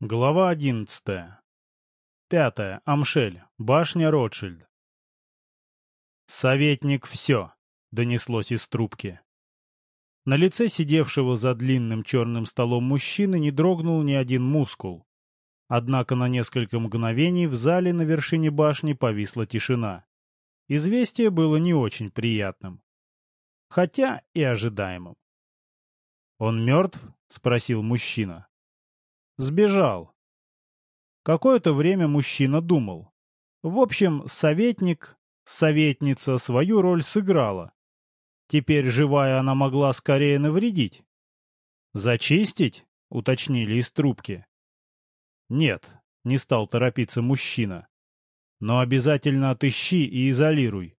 Глава одиннадцатая. Пятая. Амшель. Башня Ротшильд. «Советник, все!» — донеслось из трубки. На лице сидевшего за длинным черным столом мужчины не дрогнул ни один мускул. Однако на несколько мгновений в зале на вершине башни повисла тишина. Известие было не очень приятным. Хотя и ожидаемым. «Он мертв?» — спросил мужчина. Сбежал. Какое-то время мужчина думал. В общем, советник, советница свою роль сыграла. Теперь живая она могла скорее навредить. «Зачистить?» — уточнили из трубки. «Нет», — не стал торопиться мужчина. «Но обязательно отыщи и изолируй.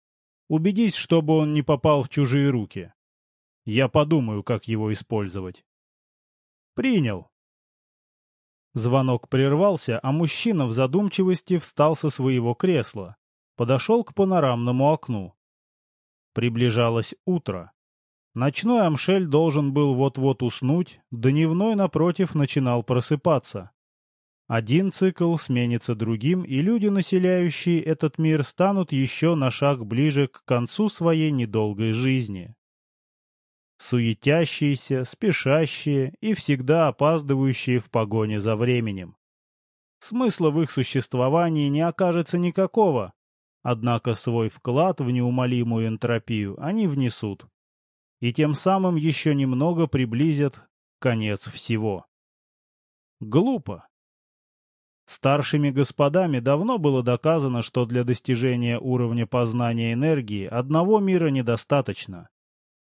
Убедись, чтобы он не попал в чужие руки. Я подумаю, как его использовать». «Принял», Звонок прервался, а мужчина в задумчивости встал со своего кресла. Подошел к панорамному окну. Приближалось утро. Ночной Амшель должен был вот-вот уснуть, дневной, напротив, начинал просыпаться. Один цикл сменится другим, и люди, населяющие этот мир, станут еще на шаг ближе к концу своей недолгой жизни суетящиеся, спешащие и всегда опаздывающие в погоне за временем. Смысла в их существовании не окажется никакого, однако свой вклад в неумолимую энтропию они внесут. И тем самым еще немного приблизят конец всего. Глупо. Старшими господами давно было доказано, что для достижения уровня познания энергии одного мира недостаточно.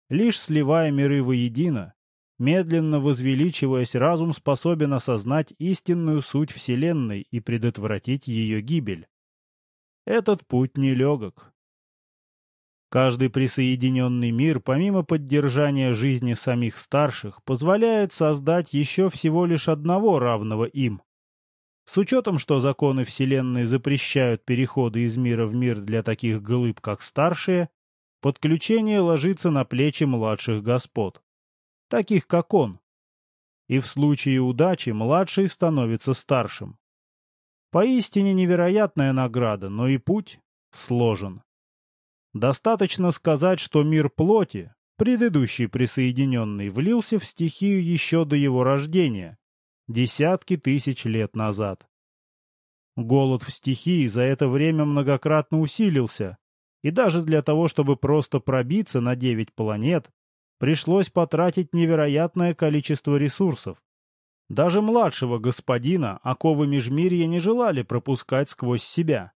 Лишь сливая миры воедино, медленно возвеличиваясь, разум способен осознать истинную суть Вселенной и предотвратить ее гибель. Этот путь нелегок. Каждый присоединенный мир, помимо поддержания жизни самих старших, позволяет создать еще всего лишь одного равного им. С учетом, что законы Вселенной запрещают переходы из мира в мир для таких глыб, как старшие, Подключение ложится на плечи младших господ, таких как он. И в случае удачи младший становится старшим. Поистине невероятная награда, но и путь сложен. Достаточно сказать, что мир плоти, предыдущий присоединенный, влился в стихию еще до его рождения, десятки тысяч лет назад. Голод в стихии за это время многократно усилился, и даже для того, чтобы просто пробиться на девять планет, пришлось потратить невероятное количество ресурсов. Даже младшего господина оковы Межмирья не желали пропускать сквозь себя.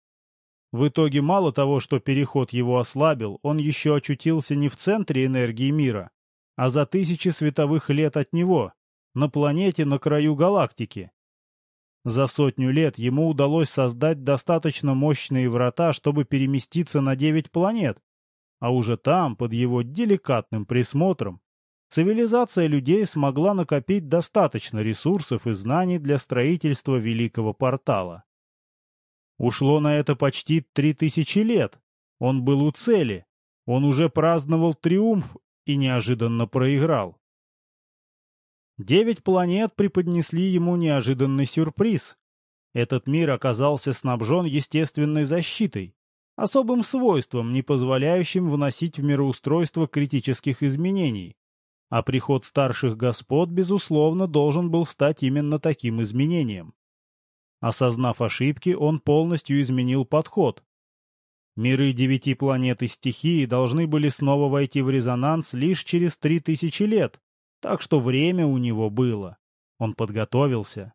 В итоге мало того, что переход его ослабил, он еще очутился не в центре энергии мира, а за тысячи световых лет от него, на планете на краю галактики, за сотню лет ему удалось создать достаточно мощные врата, чтобы переместиться на девять планет, а уже там, под его деликатным присмотром, цивилизация людей смогла накопить достаточно ресурсов и знаний для строительства Великого Портала. Ушло на это почти три тысячи лет. Он был у цели. Он уже праздновал триумф и неожиданно проиграл. Девять планет преподнесли ему неожиданный сюрприз. Этот мир оказался снабжен естественной защитой, особым свойством, не позволяющим вносить в мироустройство критических изменений. А приход старших господ, безусловно, должен был стать именно таким изменением. Осознав ошибки, он полностью изменил подход. Миры девяти планет и стихии должны были снова войти в резонанс лишь через три тысячи лет, так что время у него было. Он подготовился.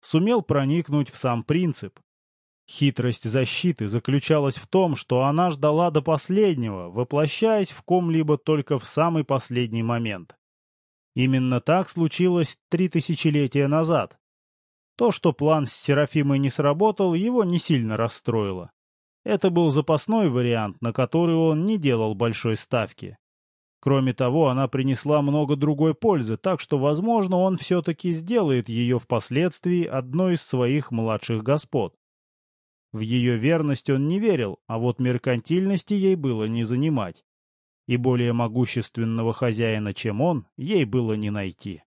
Сумел проникнуть в сам принцип. Хитрость защиты заключалась в том, что она ждала до последнего, воплощаясь в ком-либо только в самый последний момент. Именно так случилось три тысячелетия назад. То, что план с Серафимой не сработал, его не сильно расстроило. Это был запасной вариант, на который он не делал большой ставки. Кроме того, она принесла много другой пользы, так что, возможно, он все-таки сделает ее впоследствии одной из своих младших господ. В ее верность он не верил, а вот меркантильности ей было не занимать. И более могущественного хозяина, чем он, ей было не найти.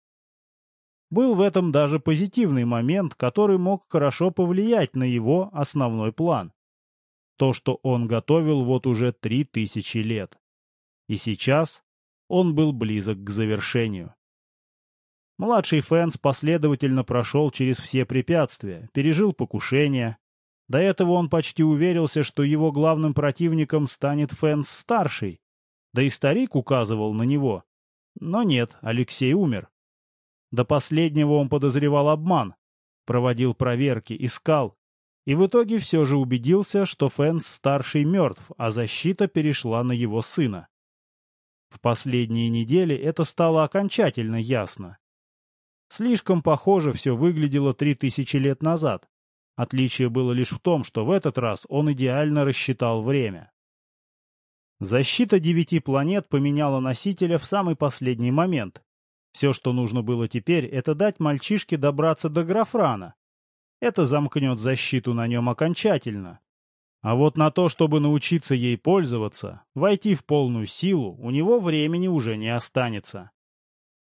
Был в этом даже позитивный момент, который мог хорошо повлиять на его основной план. То, что он готовил вот уже три тысячи лет. И сейчас он был близок к завершению. Младший Фэнс последовательно прошел через все препятствия, пережил покушение. До этого он почти уверился, что его главным противником станет Фэнс-старший. Да и старик указывал на него. Но нет, Алексей умер. До последнего он подозревал обман, проводил проверки, искал, и в итоге все же убедился, что Фэнс-старший мертв, а защита перешла на его сына. В последние недели это стало окончательно ясно. Слишком похоже все выглядело три тысячи лет назад. Отличие было лишь в том, что в этот раз он идеально рассчитал время. Защита девяти планет поменяла носителя в самый последний момент. Все, что нужно было теперь, это дать мальчишке добраться до Графрана. Это замкнет защиту на нем окончательно. А вот на то, чтобы научиться ей пользоваться, войти в полную силу, у него времени уже не останется.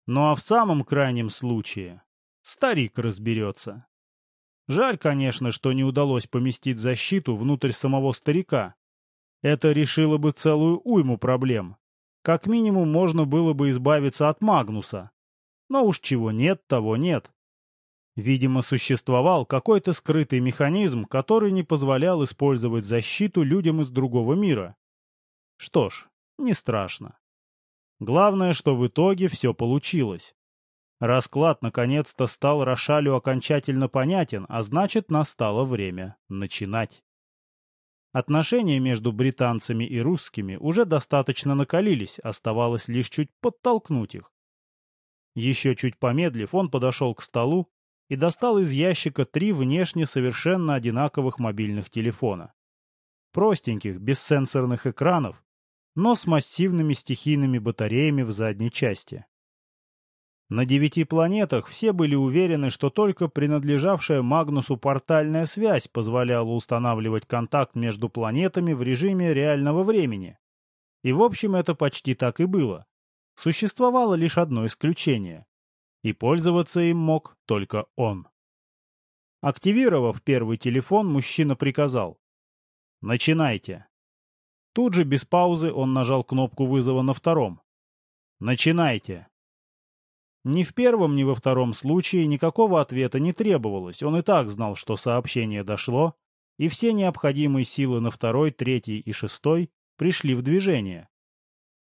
Ну а в самом крайнем случае старик разберется. Жаль, конечно, что не удалось поместить защиту внутрь самого старика. Это решило бы целую уйму проблем. Как минимум можно было бы избавиться от Магнуса. Но уж чего нет, того нет. Видимо, существовал какой-то скрытый механизм, который не позволял использовать защиту людям из другого мира. Что ж, не страшно. Главное, что в итоге все получилось. Расклад наконец-то стал Рошалю окончательно понятен, а значит, настало время начинать. Отношения между британцами и русскими уже достаточно накалились, оставалось лишь чуть подтолкнуть их. Еще чуть помедлив, он подошел к столу и достал из ящика три внешне совершенно одинаковых мобильных телефона. Простеньких, без сенсорных экранов, но с массивными стихийными батареями в задней части. На девяти планетах все были уверены, что только принадлежавшая Магнусу портальная связь позволяла устанавливать контакт между планетами в режиме реального времени. И в общем это почти так и было. Существовало лишь одно исключение и пользоваться им мог только он. Активировав первый телефон, мужчина приказал. «Начинайте». Тут же, без паузы, он нажал кнопку вызова на втором. «Начинайте». Ни в первом, ни во втором случае никакого ответа не требовалось, он и так знал, что сообщение дошло, и все необходимые силы на второй, третий и шестой пришли в движение.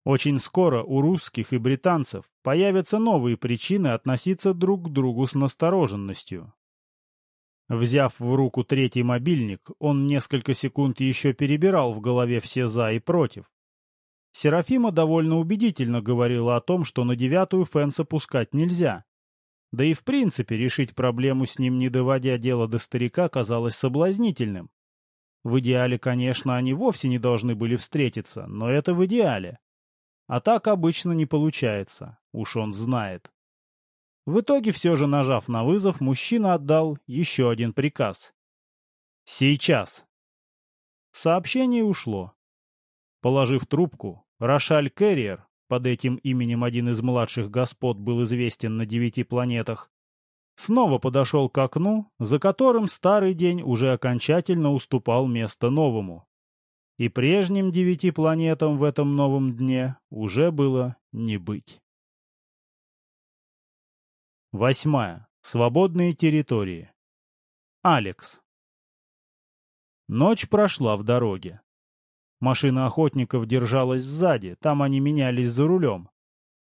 Очень скоро у русских и британцев появятся новые причины относиться друг к другу с настороженностью. Взяв в руку третий мобильник, он несколько секунд еще перебирал в голове все «за» и «против». Серафима довольно убедительно говорила о том, что на девятую Фэнса пускать нельзя. Да и в принципе решить проблему с ним, не доводя дело до старика, казалось соблазнительным. В идеале, конечно, они вовсе не должны были встретиться, но это в идеале. А так обычно не получается, уж он знает. В итоге, все же нажав на вызов, мужчина отдал еще один приказ. «Сейчас!» Сообщение ушло. Положив трубку, Рошаль Керриер, под этим именем один из младших господ был известен на девяти планетах, снова подошел к окну, за которым старый день уже окончательно уступал место новому. И прежним девяти планетам в этом новом дне уже было не быть. Восьмая. Свободные территории. Алекс. Ночь прошла в дороге. Машина охотников держалась сзади, там они менялись за рулем.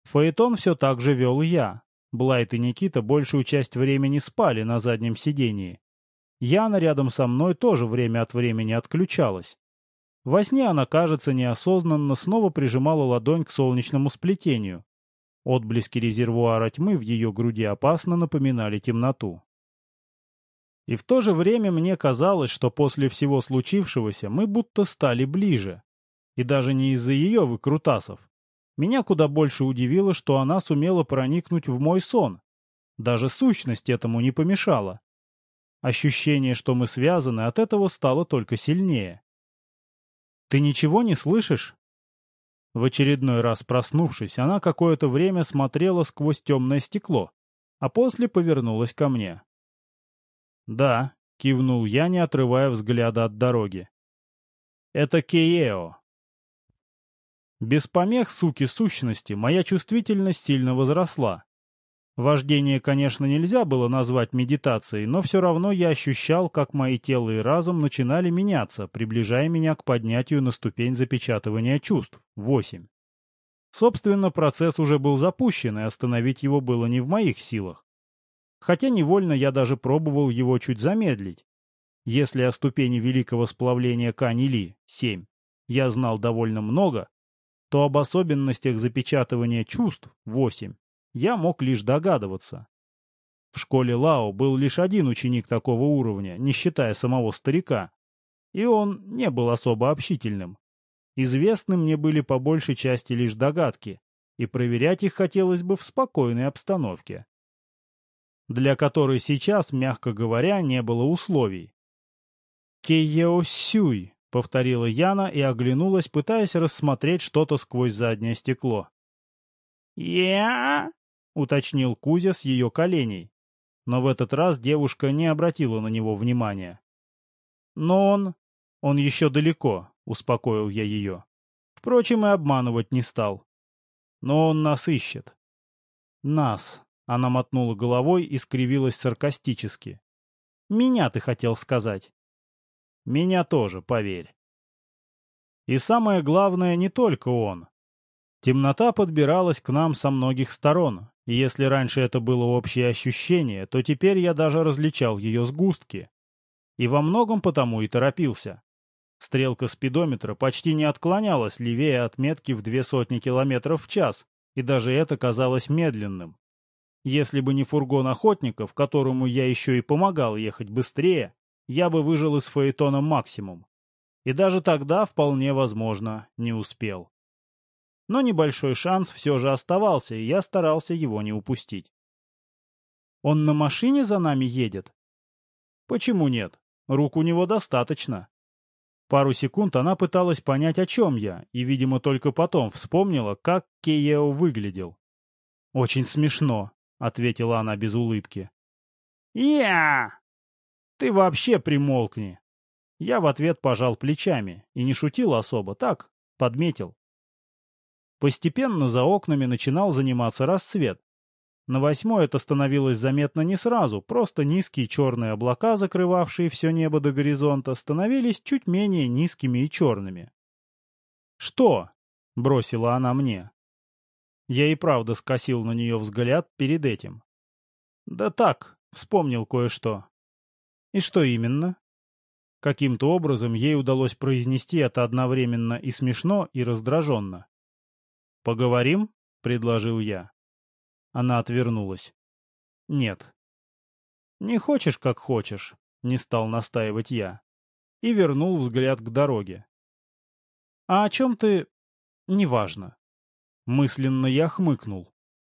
Фаэтон все так же вел я. Блайт и Никита большую часть времени спали на заднем сидении. Яна рядом со мной тоже время от времени отключалась. Во сне она, кажется, неосознанно снова прижимала ладонь к солнечному сплетению. Отблески резервуара тьмы в ее груди опасно напоминали темноту. И в то же время мне казалось, что после всего случившегося мы будто стали ближе. И даже не из-за ее выкрутасов. Меня куда больше удивило, что она сумела проникнуть в мой сон. Даже сущность этому не помешала. Ощущение, что мы связаны, от этого стало только сильнее. Ты ничего не слышишь?» В очередной раз проснувшись, она какое-то время смотрела сквозь темное стекло. а после повернулась ко мне. «Да», — кивнул я, не отрывая взгляда от дороги. «Это Кеео». Без помех суки сущности моя чувствительность сильно возросла. Вождение, конечно, нельзя было назвать медитацией, но все равно я ощущал, как мои тело и разум начинали меняться, приближая меня к поднятию на ступень запечатывания чувств. 8. Собственно, процесс уже был запущен, и остановить его было не в моих силах. Хотя невольно я даже пробовал его чуть замедлить. Если о ступени великого сплавления Канили 7 я знал довольно много, то об особенностях запечатывания чувств 8 я мог лишь догадываться. В школе Лао был лишь один ученик такого уровня, не считая самого старика, и он не был особо общительным. Известны мне были по большей части лишь догадки, и проверять их хотелось бы в спокойной обстановке, для которой сейчас, мягко говоря, не было условий. «Кейеосюй», — повторила Яна и оглянулась, пытаясь рассмотреть что-то сквозь заднее стекло. «Я?» Уточнил Кузя с ее коленей. Но в этот раз девушка не обратила на него внимания. «Но он... он еще далеко», — успокоил я ее. Впрочем, и обманывать не стал. «Но он нас ищет». «Нас», — она мотнула головой и скривилась саркастически. «Меня ты хотел сказать». «Меня тоже, поверь». И самое главное, не только он. Темнота подбиралась к нам со многих сторон, и если раньше это было общее ощущение, то теперь я даже различал ее сгустки. И во многом потому и торопился. Стрелка спидометра почти не отклонялась левее отметки в две сотни километров в час, и даже это казалось медленным. Если бы не фургон охотников, которому я еще и помогал ехать быстрее, я бы выжил из фаэтона максимум. И даже тогда, вполне возможно, не успел. Но небольшой шанс все же оставался, и я старался его не упустить. «Он на машине за нами едет?» «Почему нет? Рук у него достаточно». Пару секунд она пыталась понять, о чем я, и, видимо, только потом вспомнила, как Кеео выглядел. «Очень смешно», — ответила она без улыбки. «Я! Ты вообще примолкни!» Я в ответ пожал плечами и не шутил особо, так, подметил. Постепенно за окнами начинал заниматься рассвет. На восьмой это становилось заметно не сразу, просто низкие черные облака, закрывавшие все небо до горизонта, становились чуть менее низкими и черными. «Что?» — бросила она мне. Я и правда скосил на нее взгляд перед этим. «Да так, вспомнил кое-что». «И что именно?» Каким-то образом ей удалось произнести это одновременно и смешно, и раздраженно. «Поговорим?» — предложил я. Она отвернулась. «Нет». «Не хочешь, как хочешь», — не стал настаивать я. И вернул взгляд к дороге. «А о чем ты...» «Неважно». Мысленно я хмыкнул.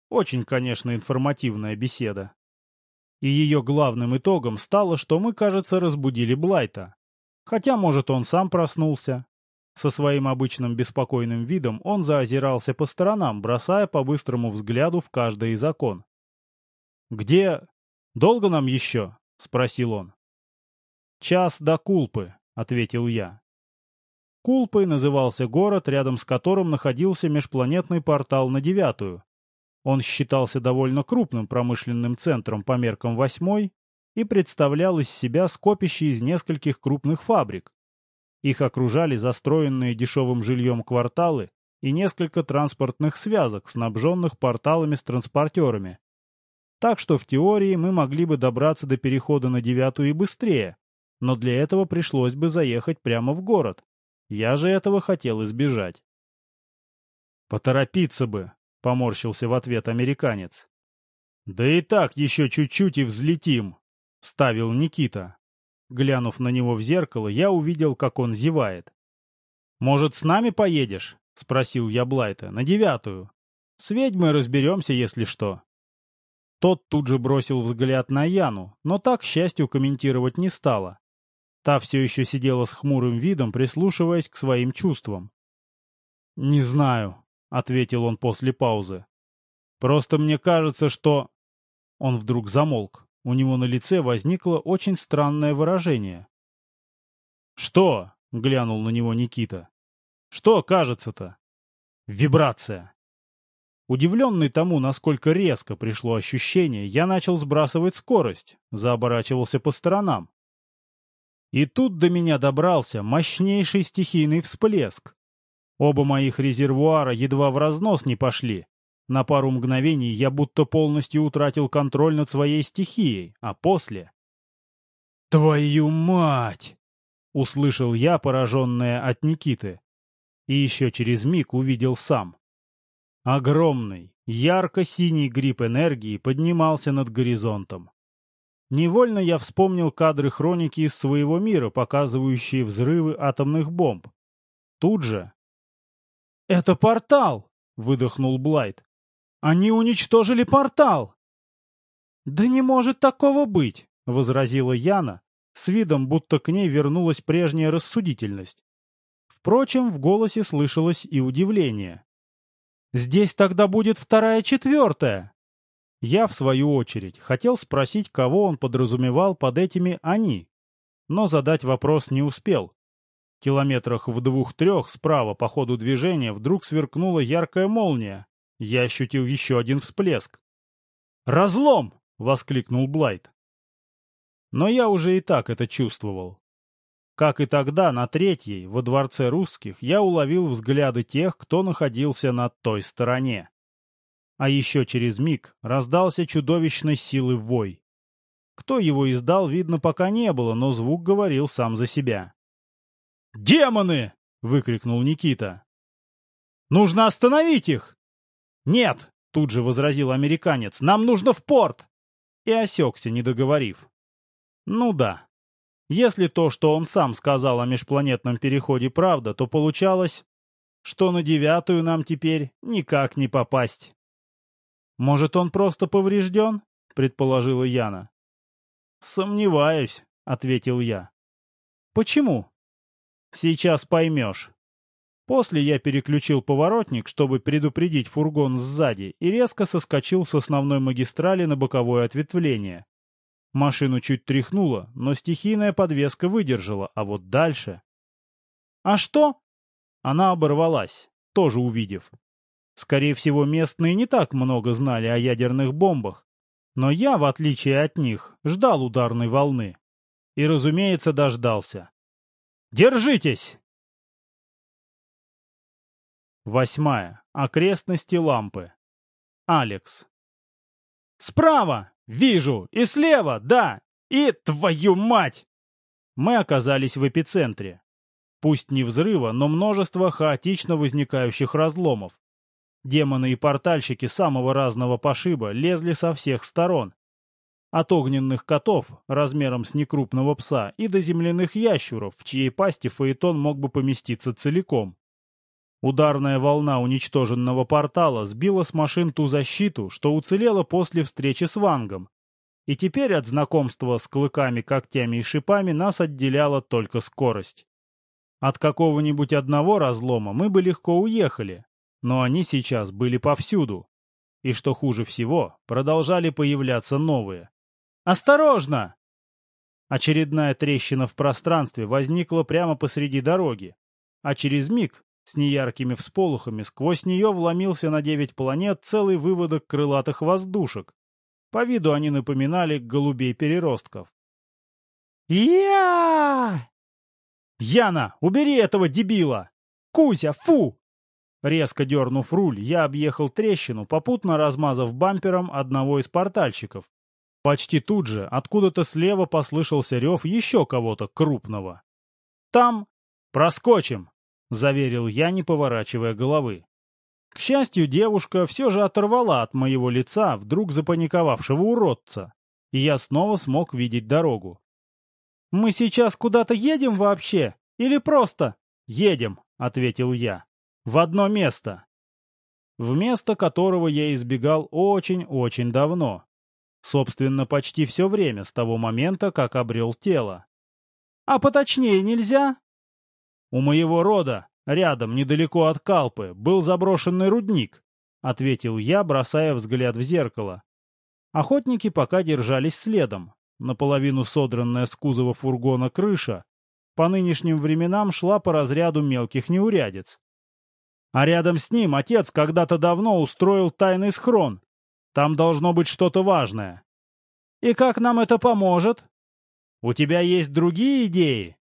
Очень, конечно, информативная беседа. И ее главным итогом стало, что мы, кажется, разбудили Блайта. Хотя, может, он сам проснулся, со своим обычным беспокойным видом он заозирался по сторонам, бросая по быстрому взгляду в каждый из окон. «Где? Долго нам еще?» — спросил он. «Час до Кулпы», — ответил я. Кулпой назывался город, рядом с которым находился межпланетный портал на девятую. Он считался довольно крупным промышленным центром по меркам восьмой и представлял из себя скопище из нескольких крупных фабрик, их окружали застроенные дешевым жильем кварталы и несколько транспортных связок, снабженных порталами с транспортерами. Так что в теории мы могли бы добраться до перехода на девятую и быстрее, но для этого пришлось бы заехать прямо в город. Я же этого хотел избежать. «Поторопиться бы», — поморщился в ответ американец. «Да и так еще чуть-чуть и взлетим», — ставил Никита. Глянув на него в зеркало, я увидел, как он зевает. «Может, с нами поедешь?» — спросил я Блайта. «На девятую. С ведьмой разберемся, если что». Тот тут же бросил взгляд на Яну, но так, к счастью, комментировать не стала. Та все еще сидела с хмурым видом, прислушиваясь к своим чувствам. «Не знаю», — ответил он после паузы. «Просто мне кажется, что...» Он вдруг замолк. У него на лице возникло очень странное выражение. «Что?» — глянул на него Никита. «Что кажется-то?» «Вибрация». Удивленный тому, насколько резко пришло ощущение, я начал сбрасывать скорость, заоборачивался по сторонам. И тут до меня добрался мощнейший стихийный всплеск. Оба моих резервуара едва в разнос не пошли. На пару мгновений я будто полностью утратил контроль над своей стихией, а после... «Твою мать!» — услышал я, пораженная от Никиты. И еще через миг увидел сам. Огромный, ярко-синий гриб энергии поднимался над горизонтом. Невольно я вспомнил кадры хроники из своего мира, показывающие взрывы атомных бомб. Тут же... «Это портал!» — выдохнул Блайт. «Они уничтожили портал!» «Да не может такого быть!» — возразила Яна, с видом, будто к ней вернулась прежняя рассудительность. Впрочем, в голосе слышалось и удивление. Здесь тогда будет вторая четвертая. Я, в свою очередь, хотел спросить, кого он подразумевал под этими «они», но задать вопрос не успел. Километрах в двух-трех справа по ходу движения вдруг сверкнула яркая молния. Я ощутил еще один всплеск. «Разлом!» — воскликнул Блайт. Но я уже и так это чувствовал. Как и тогда, на третьей, во дворце русских, я уловил взгляды тех, кто находился на той стороне. А еще через миг раздался чудовищной силы вой. Кто его издал, видно, пока не было, но звук говорил сам за себя. «Демоны!» — выкрикнул Никита. «Нужно остановить их!» «Нет!» — тут же возразил американец. «Нам нужно в порт!» И осекся, не договорив. «Ну да, если то, что он сам сказал о межпланетном переходе, правда, то получалось, что на девятую нам теперь никак не попасть. «Может, он просто поврежден?» — предположила Яна. «Сомневаюсь», — ответил я. «Почему?» «Сейчас поймешь». После я переключил поворотник, чтобы предупредить фургон сзади, и резко соскочил с основной магистрали на боковое ответвление. Машину чуть тряхнуло, но стихийная подвеска выдержала, а вот дальше... «А что?» Она оборвалась, тоже увидев. Скорее всего, местные не так много знали о ядерных бомбах, но я, в отличие от них, ждал ударной волны. И, разумеется, дождался. «Держитесь!» Восьмая. Окрестности лампы. Алекс. «Справа!» «Вижу! И слева, да! И твою мать!» Мы оказались в эпицентре. Пусть не взрыва, но множество хаотично возникающих разломов. Демоны и портальщики самого разного пошиба лезли со всех сторон. От огненных котов, размером с некрупного пса, и до земляных ящуров, в чьей пасти Фаэтон мог бы поместиться целиком. Ударная волна уничтоженного портала сбила с машин ту защиту, что уцелела после встречи с Вангом. И теперь от знакомства с клыками, когтями и шипами нас отделяла только скорость. От какого-нибудь одного разлома мы бы легко уехали, но они сейчас были повсюду. И что хуже всего, продолжали появляться новые. «Осторожно!» Очередная трещина в пространстве возникла прямо посреди дороги, а через миг с неяркими всполохами сквозь нее вломился на девять планет целый выводок крылатых воздушек. По виду они напоминали голубей-переростков. я «Яна, убери этого дебила! Кузя, фу!» Резко дернув руль, я объехал трещину, попутно размазав бампером одного из портальщиков. Почти тут же откуда-то слева послышался рев еще кого-то крупного. «Там! Проскочим!» — заверил я, не поворачивая головы. К счастью, девушка все же оторвала от моего лица вдруг запаниковавшего уродца, и я снова смог видеть дорогу. «Мы сейчас куда-то едем вообще? Или просто?» «Едем», — ответил я. «В одно место». В место которого я избегал очень-очень давно. Собственно, почти все время с того момента, как обрел тело. «А поточнее нельзя?» «У моего рода, рядом, недалеко от Калпы, был заброшенный рудник», — ответил я, бросая взгляд в зеркало. Охотники пока держались следом. Наполовину содранная с кузова фургона крыша по нынешним временам шла по разряду мелких неурядиц. А рядом с ним отец когда-то давно устроил тайный схрон. Там должно быть что-то важное. И как нам это поможет? У тебя есть другие идеи?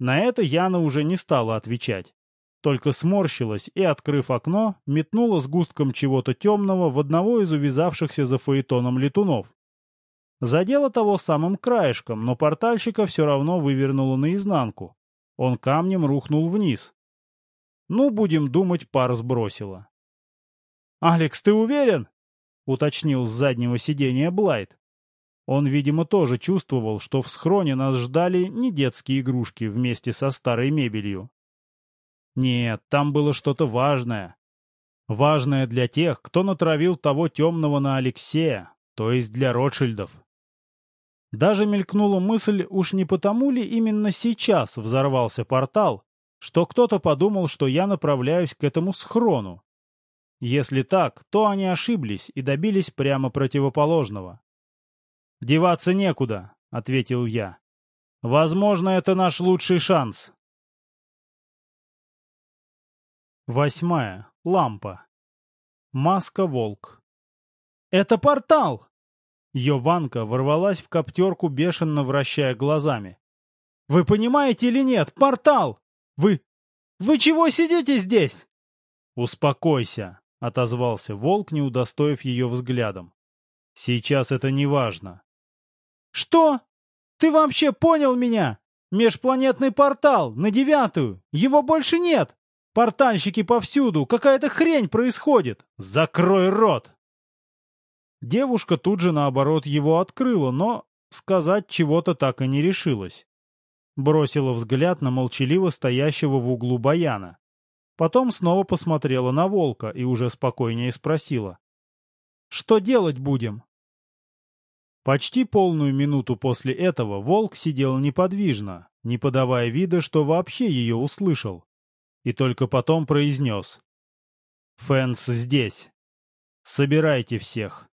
На это Яна уже не стала отвечать. Только сморщилась и, открыв окно, метнула сгустком чего-то темного в одного из увязавшихся за фаэтоном летунов. Задело того самым краешком, но портальщика все равно вывернуло наизнанку. Он камнем рухнул вниз. Ну, будем думать, пар сбросила. «Алекс, ты уверен?» — уточнил с заднего сиденья Блайт. Он, видимо, тоже чувствовал, что в схроне нас ждали не детские игрушки вместе со старой мебелью. Нет, там было что-то важное. Важное для тех, кто натравил того темного на Алексея, то есть для Ротшильдов. Даже мелькнула мысль, уж не потому ли именно сейчас взорвался портал, что кто-то подумал, что я направляюсь к этому схрону. Если так, то они ошиблись и добились прямо противоположного. «Деваться некуда», — ответил я. «Возможно, это наш лучший шанс». Восьмая. Лампа. Маска-волк. «Это портал!» Йованка ворвалась в коптерку, бешено вращая глазами. «Вы понимаете или нет? Портал! Вы... Вы чего сидите здесь?» «Успокойся», — отозвался волк, не удостоив ее взглядом. «Сейчас это не важно. «Что? Ты вообще понял меня? Межпланетный портал, на девятую. Его больше нет. Портальщики повсюду. Какая-то хрень происходит. Закрой рот!» Девушка тут же, наоборот, его открыла, но сказать чего-то так и не решилась. Бросила взгляд на молчаливо стоящего в углу Баяна. Потом снова посмотрела на волка и уже спокойнее спросила. «Что делать будем?» Почти полную минуту после этого волк сидел неподвижно, не подавая вида, что вообще ее услышал. И только потом произнес. «Фэнс здесь. Собирайте всех».